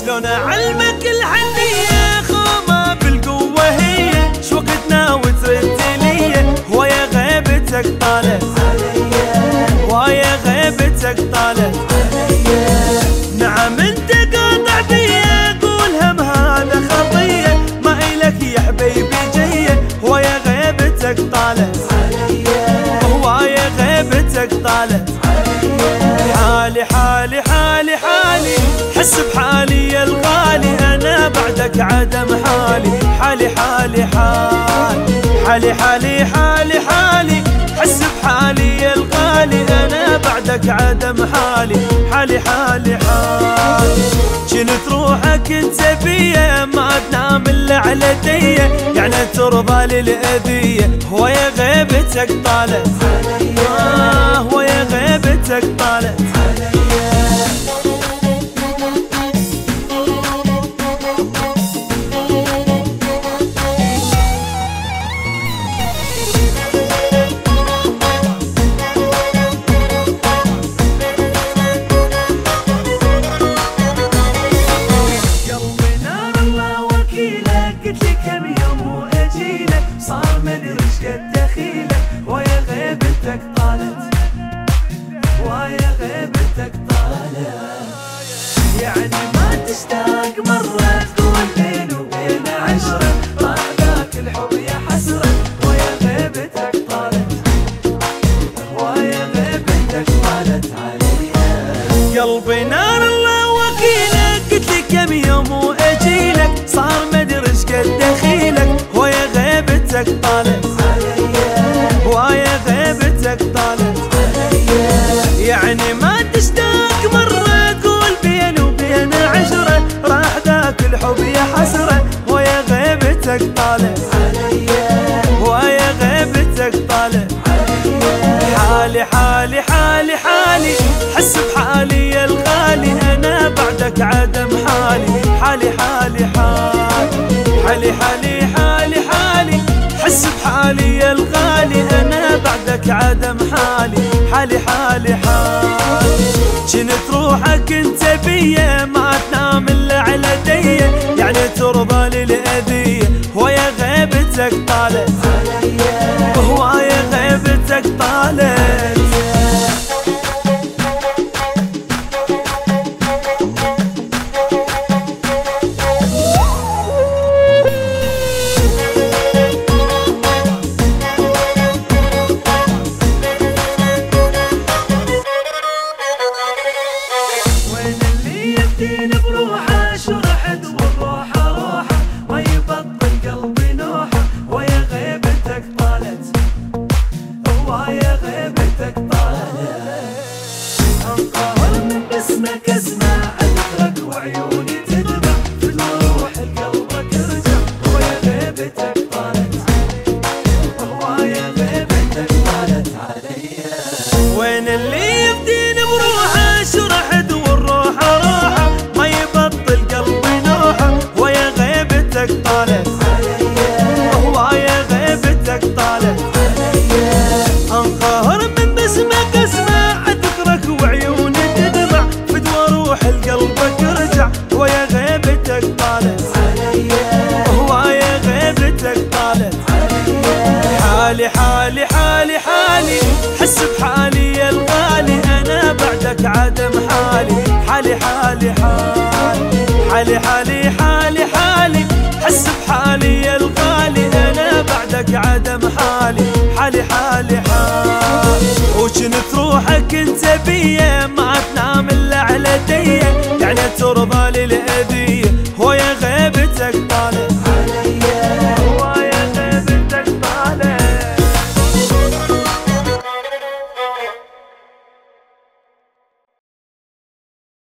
شلون أعلمك الحنية خومة بالقوة هي شوقتنا وترد لي ويا غيبتك طالت ويا غيبتك طالت نعم أنت قاطع قول هم هذا خطية. ما إلك يا حبيبي جية ويا غيبتك طالت ويا حالي حالي حالي حالي. حس بحالي يا الغالي. أنا بعدك عدم حالي. حالي حالي حالي. حالي حالي حالي حالي. حس بحالي يا الغالي. أنا بعدك عدم حالي. حالي حالي حالي. كنت روحك انت بيا ما تنام إلا على ديه يعني ترضى للأذية. ويا غيبتك طالت ويا take pallet. تشتاق مرة تقول بين وبين عشرة؟ ما ذاك الحب يا حسرة ويا غيبتك طالت. ويا غيبتك طالت علي. قلبي نار الله وكيلك قلت لي كم يوم وأجيلك. صار مدري إيش قد دخيلك ويا غيبتك طالت. غيبتك طالت ويا غيبتك طالت حالي حالي حالي حالي. حس بحالي يا الغالي. أنا بعدك عدم حالي. حالي حالي حالي. حالي حالي حالي. حالي حس بحالي يا الغالي. أنا بعدك عدم حالي. حالي حالي حالي. كنت روحك انت بيا ما تنام والروحه روحة نوحة. ويا غيبتك طالت. باسمك اسمع باسمك اسمع اذكرك وعيوني تدمع. فدوى روح لقلبك ارجع ويا غيبتك طالت ويا غيبتك طالت حالي حالي حالي حالي. حس بحالي يا الغالي. أنا بعدك عدم حالي. حالي حالي حالي. حالي حالي حالي حالي. حس بحالي يا الغالي. أنا بعدك عدم حالي. حالي حالي حالي. وكنت روحك انت بيا؟ ما تنام إلا على ديه يعني ترضى للأذية.